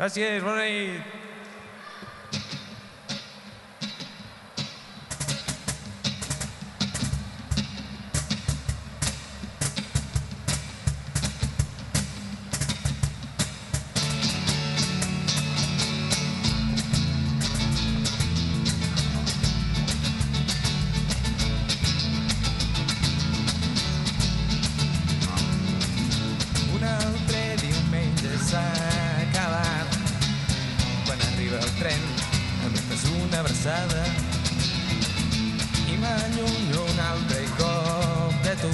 Gràcies, bona El tren, em fes una abraçada i m'allunyo un altre cop de tu.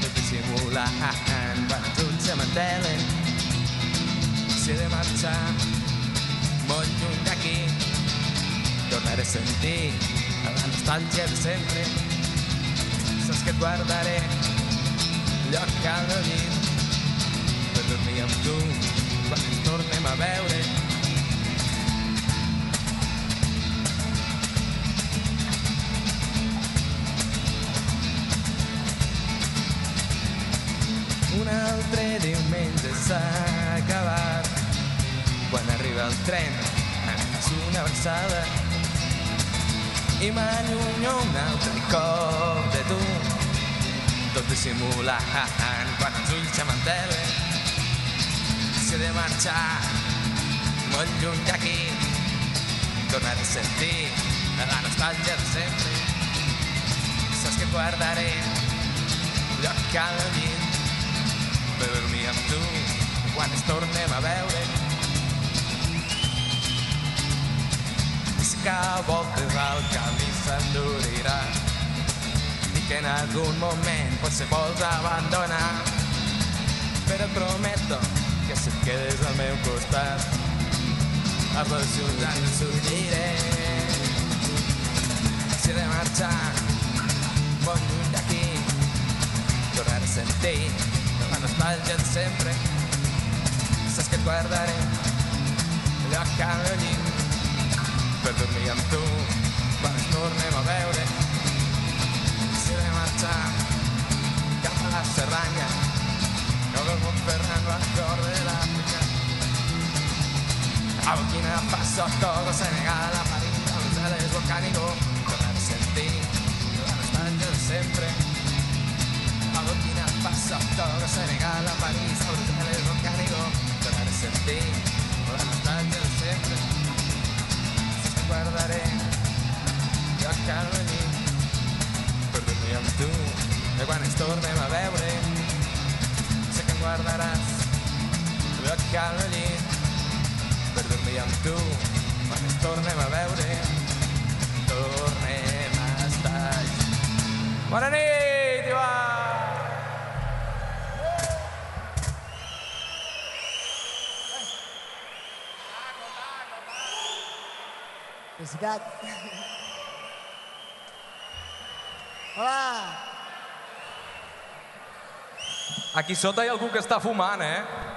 Tot dissimulant quan els ulls se mantelen. Si he de marxar molt lluny d'aquí, tornaré a sentir la nostàlgia de sempre. Saps que et guardaré lloc meu llit per dormir amb tu quan ens tornem a veure. Altre diumenge s'ha acabat quan arriba el tren em fas una avançada i m'allunyo un altre cop de tu tot dissimulant quan els ulls se mantelen. Si he de marxar molt lluny d'aquí, tornaré a sentir la nostàlgia de sempre. Saps que guardaré lloc al meu per dormir amb tu quan ens tornem a veure. És que a voltes el camí s'endurirà i que en algun moment potser vols abandonar. Però et prometo que si et quedes al meu costat, a la ciutat ens sortiré. Si he de marxar molt lluny d'aquí, tornar a sentir la de sempre. Et guardaré lloc al meu llit per dormir amb tu quan ens tornem a veure si de marxar cap a la serranya no del Montferrand al cor de l'Àfrica a Burkina Faso, Togo, Senegal, a París, a Bruselas, Volcánico tornar a sentir la nostàlgia de sempre Togo, Senegal, a París, a Bruselas, Volcánico tornar a sentir la nostàlgia de sempre si te guardaré jo cal venir per dormir amb tu de quan ens tornem a veure sé que em guardaràs jo cal venir per dormir amb tu quan ens tornem a veure tornem a estar Bona nit, Felicitat. Hola. Aquí sota hi ha algú que està fumant, eh?